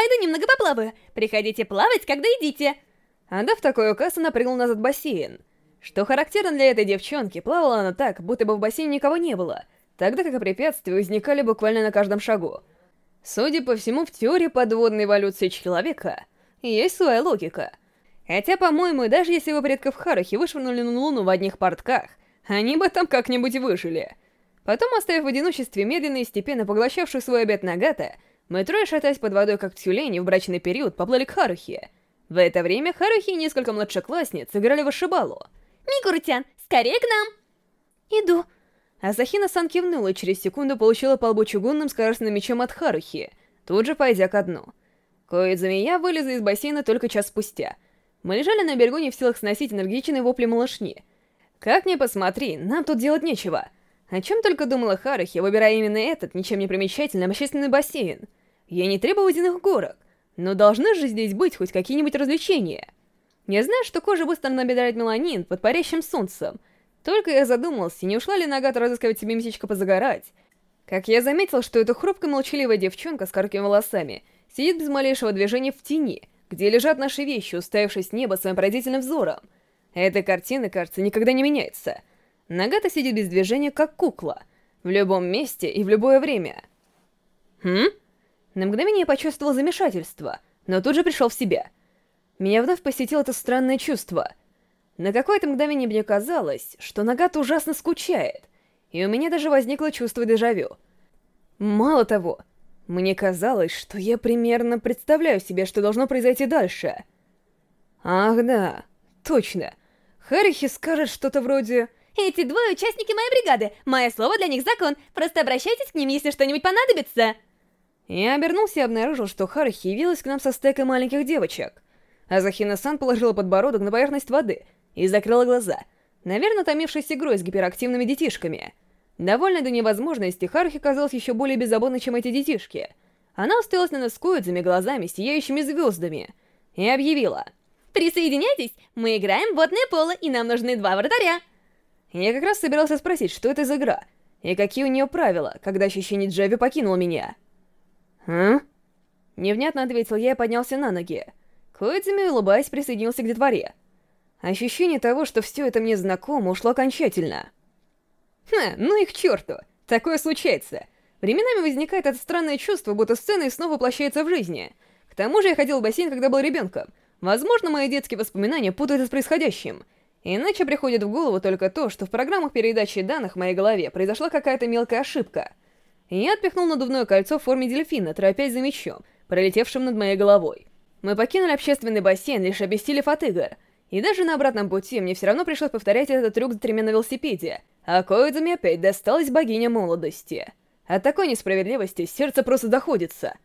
пойду немного поплаваю. Приходите плавать, когда идите. Отдав такой указ, она прыгнула назад в бассейн. Что характерно для этой девчонки, плавала она так, будто бы в бассейне никого не было, тогда как препятствия возникали буквально на каждом шагу. Судя по всему, в теории подводной эволюции человека есть своя логика. Хотя, по-моему, даже если бы предков Харухи вышвырнули на Луну в одних портках, они бы там как-нибудь выжили. Потом, оставив в одиночестве медленно и степенно поглощавшую свой обед Нагата, мы трое, шатаясь под водой как тюлени в брачный период, поплыли к Харухе. В это время Харухи и несколько младшеклассниц играли в Ашибалу. Микурутян, скорее к нам!» «Иду!» Асахина-сан кивнула и через секунду получила по лбу чугунным скоростным мечом от Харухи, тут же пойдя ко дну. Коидзуми и я вылезли из бассейна только час спустя. Мы лежали на берегу не в силах сносить энергичные вопли малышни. Как ни посмотри, нам тут делать нечего. О чем только думала Харухи, выбирая именно этот, ничем не примечательный, общественный бассейн. Я не требую водяных горок, но должны же здесь быть хоть какие-нибудь развлечения. Я знаю, что кожа быстро набирает меланин под парящим солнцем. Только я задумался, не ушла ли Нагата разыскивать себе местечко позагорать. Как я заметил, что эта хрупкая молчаливая девчонка с короткими волосами сидит без малейшего движения в тени, где лежат наши вещи, уставившись в небо своим поразительным взором. Эта картина, кажется, никогда не меняется. Нагата сидит без движения, как кукла. В любом месте и в любое время. Хм? На мгновение я почувствовал замешательство, но тут же пришел в себя — меня вновь посетило это странное чувство. На какое-то мгновение мне казалось, что Нагата ужасно скучает, и у меня даже возникло чувство дежавю. Мало того, мне казалось, что я примерно представляю себе, что должно произойти дальше. Ах да, точно. Харихи скажет что-то вроде... «Эти двое участники моей бригады. Мое слово для них закон. Просто обращайтесь к ним, если что-нибудь понадобится». Я обернулся и обнаружил, что Харихи явилась к нам со стекой маленьких девочек. Азахина-сан положила подбородок на поверхность воды и закрыла глаза, наверное, томившись игрой с гиперактивными детишками. Довольно до невозможности, Харухи казалась еще более беззаботной, чем эти детишки. Она уставилась на нас коидзами глазами, сияющими звездами, и объявила. «Присоединяйтесь! Мы играем в водное поло, и нам нужны два вратаря!» Я как раз собирался спросить, что это за игра, и какие у нее правила, когда ощущение Джеви покинуло меня. «Хм?» Невнятно ответил я и поднялся на ноги. Коидзуми, улыбаясь, присоединился к детворе. Ощущение того, что все это мне знакомо, ушло окончательно. Ха, ну и к черту, такое случается. Временами возникает это странное чувство, будто сцена снова воплощается в жизни. К тому же я ходил в бассейн, когда был ребенком. Возможно, мои детские воспоминания путают с происходящим. Иначе приходит в голову только то, что в программах передачи данных в моей голове произошла какая-то мелкая ошибка. Я отпихнул надувное кольцо в форме дельфина, торопясь за мечом, пролетевшим над моей головой. Мы покинули общественный бассейн, лишь обессилев от игр. И даже на обратном пути мне все равно пришлось повторять этот трюк за тремя на велосипеде. А Коидзуми опять досталась богиня молодости. От такой несправедливости сердце просто доходится.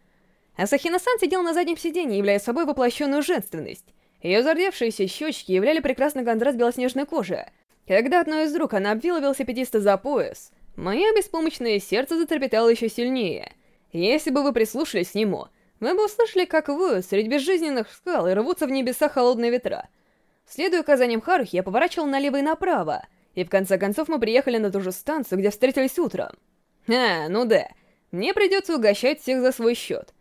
Асахина-сан сидел на заднем сиденье, являя собой воплощенную женственность. Ее зардевшиеся щечки являли прекрасный контраст белоснежной кожи. Когда одной из рук она обвила велосипедиста за пояс, мое беспомощное сердце затрепетало еще сильнее. Если бы вы прислушались к нему, мы бы услышали, как воют среди безжизненных скал и рвутся в небеса холодные ветра. Следуя указаниям Харухи, я поворачивал налево и направо, и в конце концов мы приехали на ту же станцию, где встретились утром. А, ну да, мне придется угощать всех за свой счет.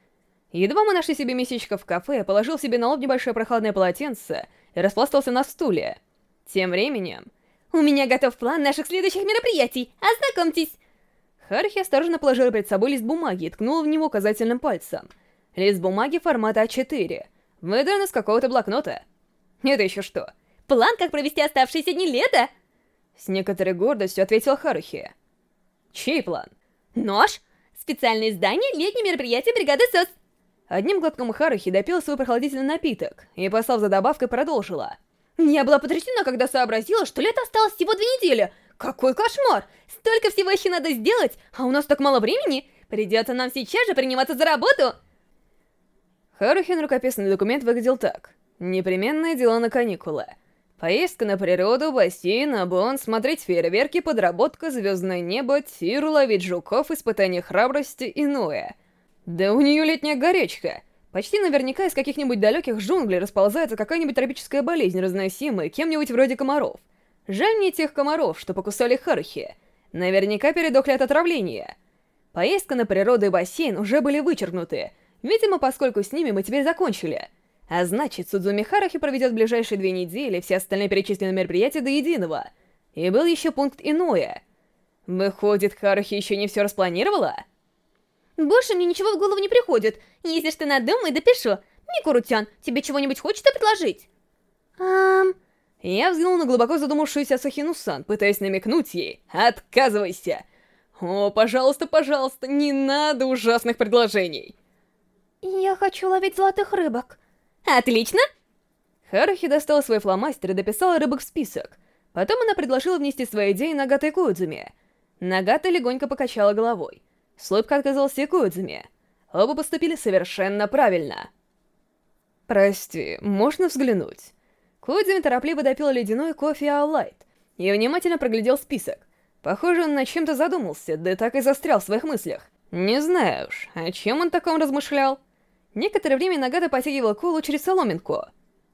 Едва мы нашли себе местечко в кафе, положил себе на лоб небольшое прохладное полотенце и распластался на стуле. Тем временем... «У меня готов план наших следующих мероприятий, ознакомьтесь!» Харухи осторожно положила перед собой лист бумаги и ткнула в него указательным пальцем — Лист бумаги формата А4. Выдран из какого-то блокнота. Это еще что? План, как провести оставшиеся дни лета? С некоторой гордостью ответил Харухи. Чей план? Нож. Специальное издание летнее мероприятие бригады СОС. Одним глотком Харухи допила свой прохладительный напиток и, послав за добавкой, продолжила. Я была потрясена, когда сообразила, что лето осталось всего две недели. Какой кошмар! Столько всего еще надо сделать, а у нас так мало времени. Придется нам сейчас же приниматься за работу. Харухин рукописный документ выглядел так. Непременные дела на каникулы. Поездка на природу, бассейн, обон, смотреть фейерверки, подработка, звездное небо, тир, ловить жуков, испытание храбрости, иное. Да у нее летняя горячка. Почти наверняка из каких-нибудь далеких джунглей расползается какая-нибудь тропическая болезнь, разносимая кем-нибудь вроде комаров. Жаль мне тех комаров, что покусали Харухи. Наверняка передохли от отравления. Поездка на природу и бассейн уже были вычеркнуты, Видимо, поскольку с ними мы теперь закончили. А значит, Судзуми Харахи проведет ближайшие две недели все остальные перечисленные мероприятия до единого. И был еще пункт иное. Выходит, Харахи еще не все распланировала? Больше мне ничего в голову не приходит. Если что надумай, допишу. Микурутян, тебе чего-нибудь хочется предложить? Ам... Я взглянул на глубоко задумавшуюся Асахину-сан, пытаясь намекнуть ей «Отказывайся!» «О, пожалуйста, пожалуйста, не надо ужасных предложений!» «Я хочу ловить золотых рыбок». «Отлично!» Харухи достала свой фломастер и дописала рыбок в список. Потом она предложила внести свои идеи Нагата и Куэдзуми. Нагата легонько покачала головой. С улыбкой отказался и Куэдзуми. Оба поступили совершенно правильно. «Прости, можно взглянуть?» Куэдзуми торопливо допил ледяной кофе Аллайт и внимательно проглядел список. Похоже, он над чем-то задумался, да так и застрял в своих мыслях. Не знаю уж, о чем он таком размышлял. Некоторое время Нагата потягивал колу через соломинку.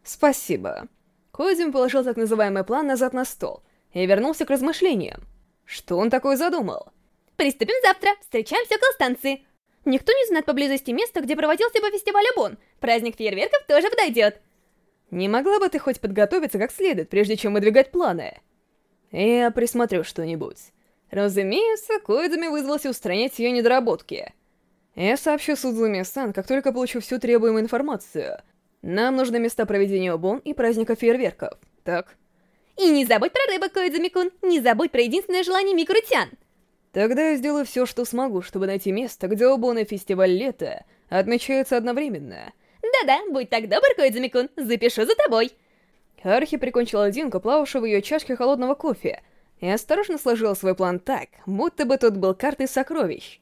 «Спасибо». Куэдзуми положил так называемый план назад на стол и вернулся к размышлениям. Что он такое задумал? «Приступим завтра, встречаемся около станции. Никто не знает поблизости места, где проводился бы фестиваль Абон. Праздник фейерверков тоже подойдет». Не могла бы ты хоть подготовиться как следует, прежде чем выдвигать планы? Я присмотрю что-нибудь. Разумеется, Коидами вызвался устранять ее недоработки. Я сообщу Судзуми-сан, как только получу всю требуемую информацию. Нам нужны места проведения обон и праздника фейерверков, так? И не забудь про рыбок, Коидзуми-кун, не забудь про единственное желание Микурутян. Тогда я сделаю все, что смогу, чтобы найти место, где обон и фестиваль лета отмечаются одновременно. Да-да, будь так добр, Коидзуми-кун, запишу за тобой. Архи прикончила льдинку, плававшую в ее чашке холодного кофе, и осторожно сложила свой план так, будто бы тот был картой сокровищ.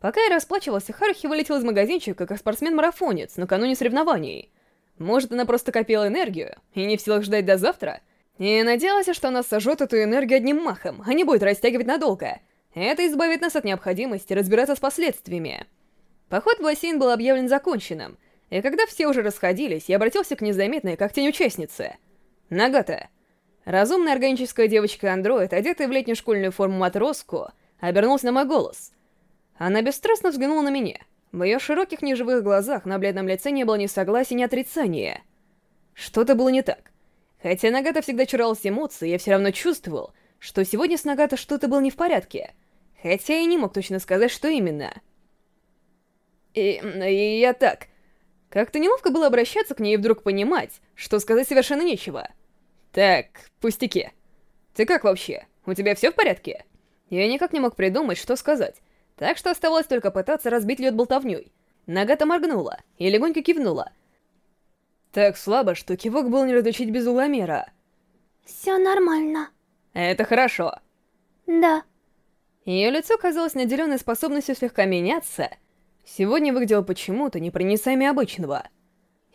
Пока я расплачивался, Харухи вылетел из магазинчика как спортсмен-марафонец накануне соревнований. Может, она просто копила энергию и не в силах ждать до завтра? И надеялась, что она сожжет эту энергию одним махом, а не будет растягивать надолго. Это избавит нас от необходимости разбираться с последствиями. Поход в бассейн был объявлен законченным — и когда все уже расходились, я обратился к незаметной, как тень участницы. Нагата. Разумная органическая девочка-андроид, одетая в летнюю школьную форму матроску, обернулась на мой голос. Она бесстрастно взглянула на меня. В ее широких неживых глазах на бледном лице не было ни согласия, ни отрицания. Что-то было не так. Хотя Нагата всегда чуралась эмоций, я все равно чувствовал, что сегодня с Нагата что-то было не в порядке. Хотя я не мог точно сказать, что именно. И, и я так... Как-то неловко было обращаться к ней и вдруг понимать, что сказать совершенно нечего. Так, пустяки. Ты как вообще? У тебя все в порядке? Я никак не мог придумать, что сказать, так что оставалось только пытаться разбить лед болтовней. Нагата моргнула и легонько кивнула. Так слабо, что кивок был не различить без уломера. «Все нормально». «Это хорошо». «Да». Ее лицо казалось наделенной способностью слегка меняться, Сегодня выглядело почему-то непроницаемее обычного.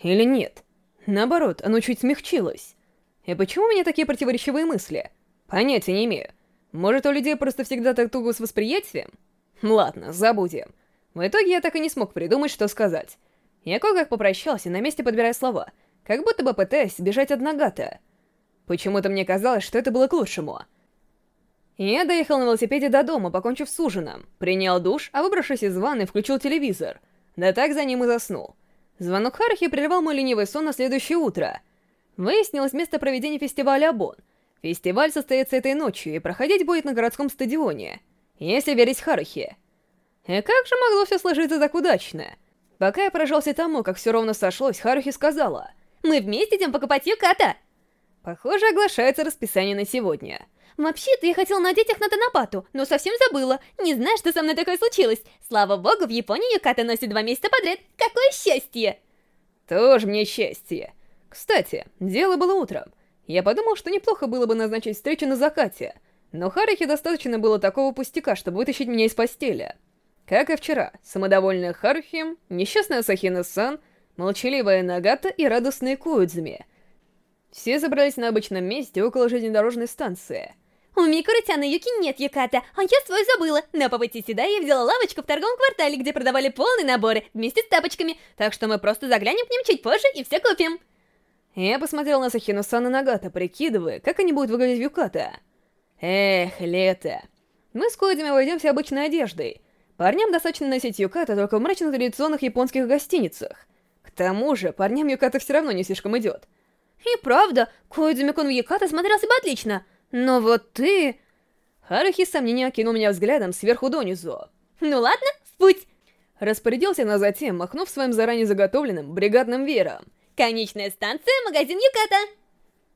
Или нет? Наоборот, оно чуть смягчилось. И почему у меня такие противоречивые мысли? Понятия не имею. Может, у людей просто всегда так туго с восприятием? Ладно, забудем. В итоге я так и не смог придумать, что сказать. Я кое-как попрощался, на месте подбирая слова, как будто бы пытаясь сбежать от Нагата. Почему-то мне казалось, что это было к лучшему — я доехал на велосипеде до дома, покончив с ужином. Принял душ, а выбравшись из ванны, включил телевизор. Да так за ним и заснул. Звонок Харахи прервал мой ленивый сон на следующее утро. Выяснилось место проведения фестиваля Абон. Фестиваль состоится этой ночью и проходить будет на городском стадионе, если верить Харахи. И как же могло все сложиться так удачно? Пока я поражался тому, как все ровно сошлось, Харухи сказала, «Мы вместе идем покупать юката!» Похоже, оглашается расписание на сегодня. Вообще-то я хотела надеть их на Танапату, но совсем забыла. Не знаю, что со мной такое случилось. Слава богу, в Японии юката носит два месяца подряд. Какое счастье! Тоже мне счастье. Кстати, дело было утром. Я подумал, что неплохо было бы назначить встречу на закате. Но Харахи достаточно было такого пустяка, чтобы вытащить меня из постели. Как и вчера, самодовольная Харухи, несчастная Сахина-сан, молчаливая Нагата и радостные Куидзуми. Все собрались на обычном месте около железнодорожной станции — у Микурутяна Юки нет юката, а я свой забыла. Но по пути сюда я взяла лавочку в торговом квартале, где продавали полные наборы, вместе с тапочками. Так что мы просто заглянем к ним чуть позже и все купим. Я посмотрел на Сахину-сан и Нагата, прикидывая, как они будут выглядеть в юката. Эх, лето. Мы с Коидами войдемся обычной одеждой. Парням достаточно носить юката только в мрачных традиционных японских гостиницах. К тому же, парням юката все равно не слишком идет. И правда, Коидзуми-кун в юката смотрелся бы отлично. Но вот ты... Харухи с сомнением окинул меня взглядом сверху донизу. Ну ладно, в путь! Распорядился, но затем, махнув своим заранее заготовленным бригадным веером. Конечная станция, магазин Юката!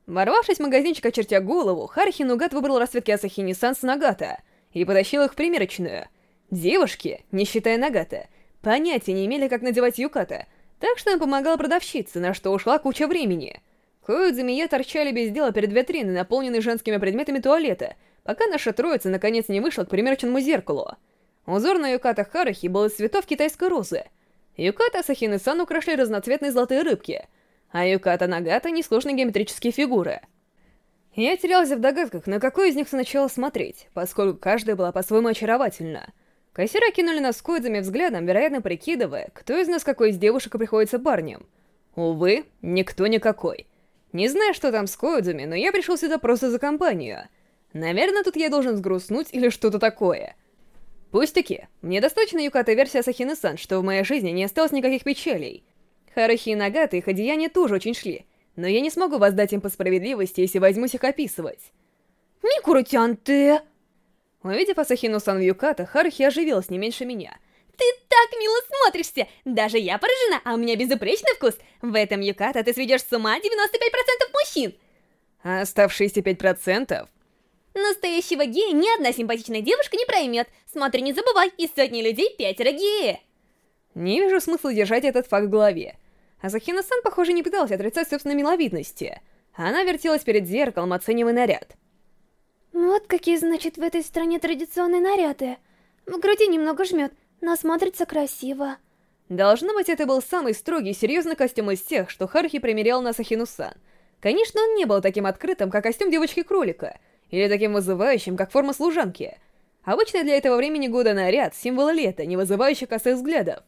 Ворвавшись в магазинчик, очертя голову, Харухи нугад выбрал расцветки Асахини-сан с Нагата и потащил их в примерочную. Девушки, не считая Нагата, понятия не имели, как надевать юката, так что он помогал продавщице, на что ушла куча времени. Коидзуми и торчали без дела перед витриной, наполненной женскими предметами туалета, пока наша троица наконец не вышла к примерочному зеркалу. Узор на юката Харахи был из цветов китайской розы. Юката Асахины-сан украшали разноцветные золотые рыбки, а юката Нагата — несложные геометрические фигуры. Я терялся в догадках, на какой из них сначала смотреть, поскольку каждая была по-своему очаровательна. Кассира кинули нас с взглядом, вероятно прикидывая, кто из нас какой из девушек приходится парнем. Увы, никто никакой. Не знаю, что там с Коидзами, но я пришел сюда просто за компанию. Наверное, тут я должен сгрустнуть или что-то такое. Пустяки, мне достаточно юката-версия Сахины-сан, что в моей жизни не осталось никаких печалей. Харахи и Нагата их одеяния тоже очень шли, но я не смогу воздать им по справедливости, если возьмусь их описывать. Микуру-тян, ты... Увидев Асахину-сан в юката, Харухи оживилась не меньше меня. Ты так мило смотришься! Даже я поражена, а у меня безупречный вкус. В этом юката ты сведешь с ума 95% мужчин. А оставшиеся 5%? Настоящего гея ни одна симпатичная девушка не проймет. Смотри, не забывай, из сотни людей пятеро геи. Не вижу смысла держать этот факт в голове. Асахина-сан, похоже, не пыталась отрицать собственной миловидности. Она вертелась перед зеркалом, оценивая наряд. Вот какие, значит, в этой стране традиционные наряды. В груди немного жмет, но смотрится красиво. Должно быть, это был самый строгий и серьезный костюм из тех, что Харухи примерял на Сахину-сан. Конечно, он не был таким открытым, как костюм девочки-кролика, или таким вызывающим, как форма служанки. Обычно для этого времени года наряд — символ лета, не вызывающий косых взглядов.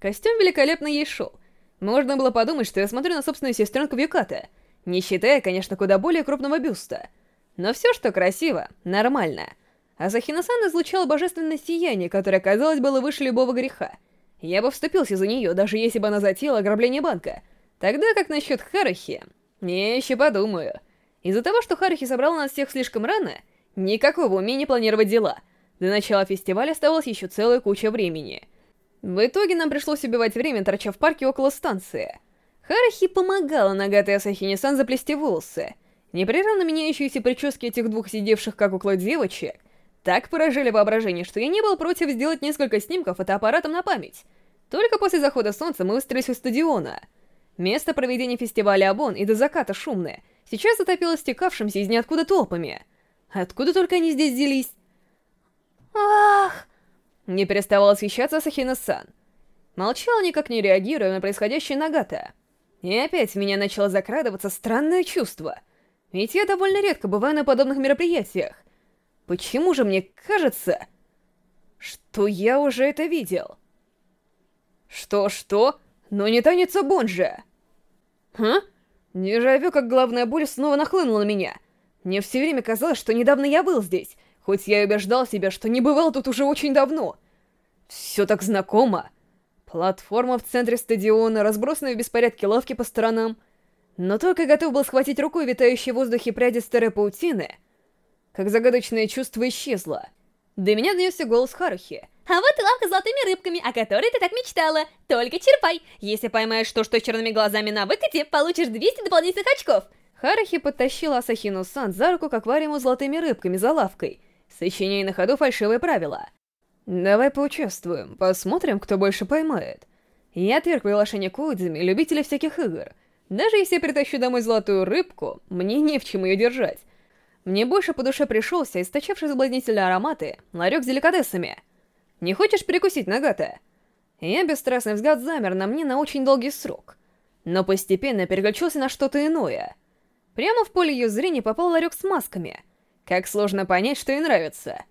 Костюм великолепно ей шел. Можно было подумать, что я смотрю на собственную сестренку Вьюката, не считая, конечно, куда более крупного бюста — но все, что красиво, нормально. Асахина-сан излучала божественное сияние, которое, казалось, было выше любого греха. Я бы вступился за нее, даже если бы она затеяла ограбление банка. Тогда как насчет Харахи? Я еще подумаю. Из-за того, что Харахи собрал нас всех слишком рано, никакого умения планировать дела. До начала фестиваля оставалось еще целая куча времени. В итоге нам пришлось убивать время, торча в парке около станции. Харахи помогала Нагатой Асахине-сан заплести волосы, Непрерывно меняющиеся прически этих двух сидевших как около девочек так поражали воображение, что я не был против сделать несколько снимков фотоаппаратом на память. Только после захода солнца мы выстроились у стадиона. Место проведения фестиваля Абон и до заката шумное, сейчас затопило стекавшимся из ниоткуда толпами. Откуда только они здесь взялись? Ах! Не переставал освещаться Сахина-сан. Молчал, никак не реагируя на происходящее Нагата. И опять в меня начало закрадываться странное чувство — ведь я довольно редко бываю на подобных мероприятиях. Почему же мне кажется, что я уже это видел? Что-что? Но не танец Бонжа. Ха? Дежавю, как главная боль снова нахлынула на меня. Мне все время казалось, что недавно я был здесь, хоть я и убеждал себя, что не бывал тут уже очень давно. Все так знакомо. Платформа в центре стадиона, разбросанные в беспорядке лавки по сторонам — но только готов был схватить рукой витающие в воздухе пряди старой паутины, как загадочное чувство исчезло. До меня донесся голос Харухи. «А вот и лавка с золотыми рыбками, о которой ты так мечтала. Только черпай. Если поймаешь то, что с черными глазами на выкате, получишь 200 дополнительных очков». Харухи подтащила Асахину-сан за руку к аквариуму с золотыми рыбками за лавкой, сочиняя на ходу фальшивые правила. «Давай поучаствуем, посмотрим, кто больше поймает». Я отверг приглашение Коудзами, любителя всяких игр — даже если я притащу домой золотую рыбку, мне не в чем ее держать. Мне больше по душе пришелся источавший соблазнительные ароматы ларек с деликатесами. Не хочешь перекусить, Нагата? Я бесстрастный взгляд замер на мне на очень долгий срок, но постепенно переключился на что-то иное. Прямо в поле ее зрения попал ларек с масками. Как сложно понять, что ей нравится.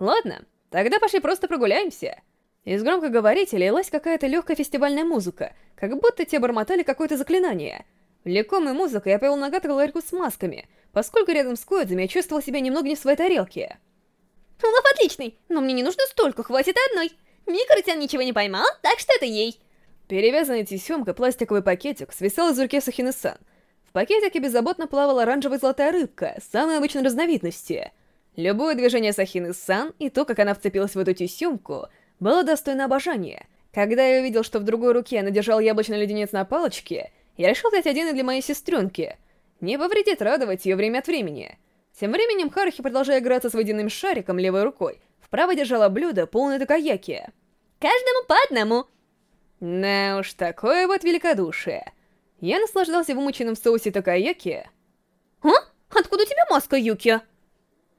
Ладно, тогда пошли просто прогуляемся. Из громкоговорителя лилась какая-то легкая фестивальная музыка, как будто те бормотали какое-то заклинание. Лекомой музыкой я повел к ларьку с масками, поскольку рядом с Коэдзами я чувствовал себя немного не в своей тарелке. Улов отличный, но мне не нужно столько, хватит одной. Микротян ничего не поймал, так что это ей. Перевязанный тесемкой пластиковый пакетик свисал из руки Сахины-сан. В пакетике беззаботно плавала оранжевая золотая рыбка, самой обычной разновидности. Любое движение Сахины-сан и то, как она вцепилась в эту тесемку, было достойно обожания. Когда я увидел, что в другой руке она держала яблочный леденец на палочке, я решил дать один и для моей сестренки. Не повредит радовать ее время от времени. Тем временем Харахи, продолжая играться с водяным шариком левой рукой, вправо держала блюдо, полное такаяки. «Каждому по одному!» Да уж, такое вот великодушие. Я наслаждался вымученным в соусе такаяки. «А? Откуда у тебя маска, Юки?»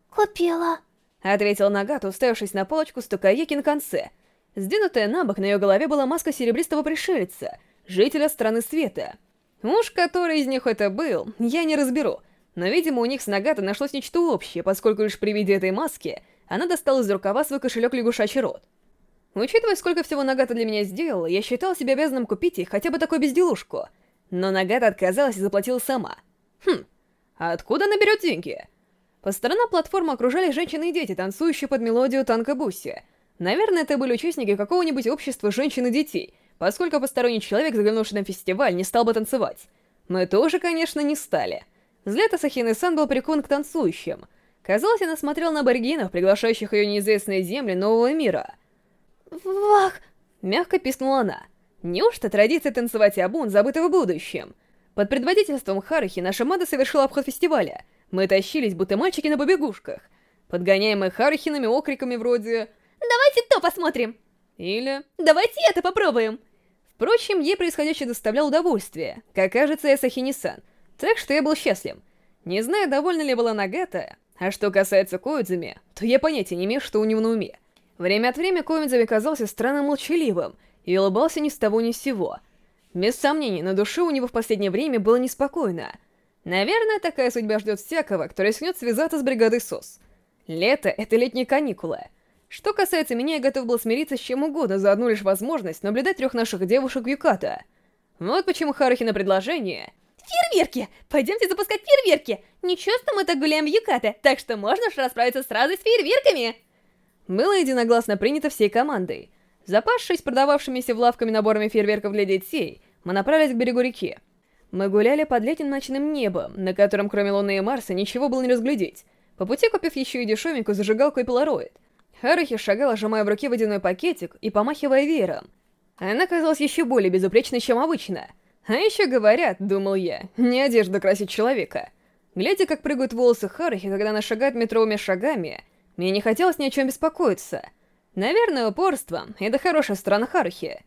«Купила», — ответил Нагата, уставившись на полочку с такаяки на конце. Сдвинутая на бок, на ее голове была маска серебристого пришельца, жителя страны света. Уж который из них это был, я не разберу, но, видимо, у них с Нагата нашлось нечто общее, поскольку лишь при виде этой маски она достала из рукава свой кошелек лягушачий рот. Учитывая, сколько всего Нагата для меня сделала, я считал себя обязанным купить ей хотя бы такую безделушку — но Нагата отказалась и заплатила сама. Хм, а откуда она берет деньги? По сторонам платформы окружали женщины и дети, танцующие под мелодию танка Бусси. Наверное, это были участники какого-нибудь общества женщин и детей, поскольку посторонний человек, заглянувший на фестиваль, не стал бы танцевать. Мы тоже, конечно, не стали. Взгляд Асахины-сан был прикован к танцующим. Казалось, она смотрела на аборигенов, приглашающих ее неизвестные земли нового мира. «Вах!» — мягко пискнула она. Неужто традиция танцевать Абун забыта в будущем? Под предводительством Харахи наша мада совершила обход фестиваля. Мы тащились, будто мальчики на побегушках. Подгоняемые Харахинами окриками вроде «Давайте то посмотрим!» Или «Давайте это попробуем!» Впрочем, ей происходящее доставляло удовольствие, как кажется, я Сахини-сан, так что я был счастлив. Не знаю, довольна ли была Нагата, а что касается Коидзуми, то я понятия не имею, что у него на уме. Время от времени Коидзуми казался странно молчаливым, и улыбался ни с того ни с сего. Без сомнений, на душе у него в последнее время было неспокойно. Наверное, такая судьба ждет всякого, кто рискнет связаться с бригадой СОС. Лето — это летние каникулы. Что касается меня, я готов был смириться с чем угодно за одну лишь возможность наблюдать трех наших девушек в Юката. Вот почему Харухи на предложение... Фейерверки! Пойдемте запускать фейерверки! Не часто мы так гуляем в Юката, так что можно уж расправиться сразу с фейерверками! Было единогласно принято всей командой — Запасшись продававшимися в лавками наборами фейерверков для детей, мы направились к берегу реки. Мы гуляли под летним ночным небом, на котором кроме Луны и Марса ничего было не разглядеть, по пути купив еще и дешевенькую зажигалку и полароид. Харахи шагала, сжимая в руке водяной пакетик и помахивая веером. Она казалась еще более безупречной, чем обычно. А еще говорят, думал я, не одежда красит человека. Глядя, как прыгают волосы Харахи, когда она шагает метровыми шагами, мне не хотелось ни о чем беспокоиться — Наверное, упорство — это хорошая сторона Харухи.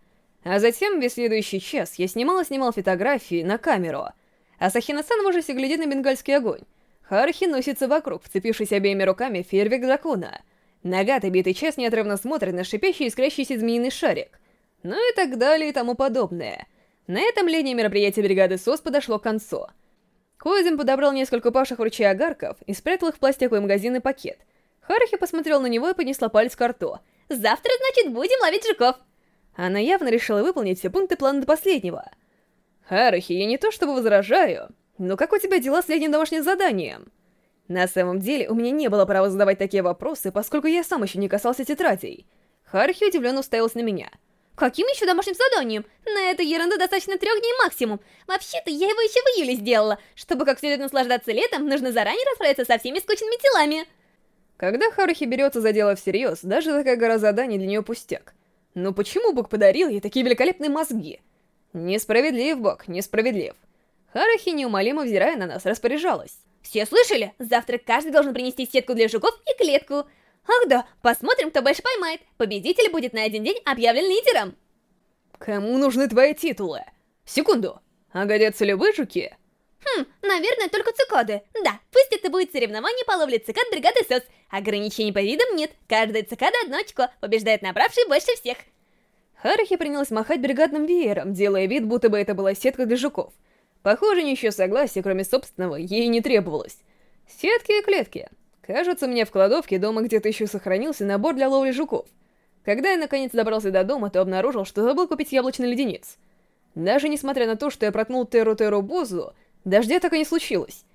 А затем, весь следующий час, я снимал и снимал фотографии на камеру. А Сахина-сан в ужасе глядит на бенгальский огонь. Харухи носится вокруг, вцепившись обеими руками в фейерверк дракона. Нагата битый час неотрывно смотрит на шипящий искрящийся змеиный шарик. Ну и так далее и тому подобное. На этом летнее мероприятие бригады СОС подошло к концу. Коизин подобрал несколько упавших в ручей огарков и спрятал их в пластиковый магазинный пакет. Харухи посмотрел на него и поднесла палец к рту — Завтра, значит, будем ловить жуков. Она явно решила выполнить все пункты плана до последнего. Харухи, я не то чтобы возражаю, но как у тебя дела с летним домашним заданием? На самом деле, у меня не было права задавать такие вопросы, поскольку я сам еще не касался тетрадей. Харухи удивленно уставилась на меня. Каким еще домашним заданием? На эту ерунду достаточно трех дней максимум. Вообще-то я его еще в июле сделала. Чтобы как следует наслаждаться летом, нужно заранее расправиться со всеми скучными делами. Когда Харухи берется за дело всерьез, даже такая гора заданий для нее пустяк. Но почему Бог подарил ей такие великолепные мозги? Несправедлив, Бог, несправедлив. Харахи, неумолимо взирая на нас, распоряжалась. Все слышали? Завтра каждый должен принести сетку для жуков и клетку. Ах да, посмотрим, кто больше поймает. Победитель будет на один день объявлен лидером. Кому нужны твои титулы? Секунду. А годятся любые жуки? Хм, наверное, только цикады. Да, пусть это будет соревнование по ловле цикад бригады СОС. Ограничений по видам нет. Каждая цикада одно очко. Побеждает набравший больше всех. Харахи принялась махать бригадным веером, делая вид, будто бы это была сетка для жуков. Похоже, ничего согласия, кроме собственного, ей не требовалось. Сетки и клетки. Кажется, мне в кладовке дома где-то еще сохранился набор для ловли жуков. Когда я наконец добрался до дома, то обнаружил, что забыл купить яблочный леденец. Даже несмотря на то, что я проткнул Теру-Теру Бозу, Дождя так и не случилось.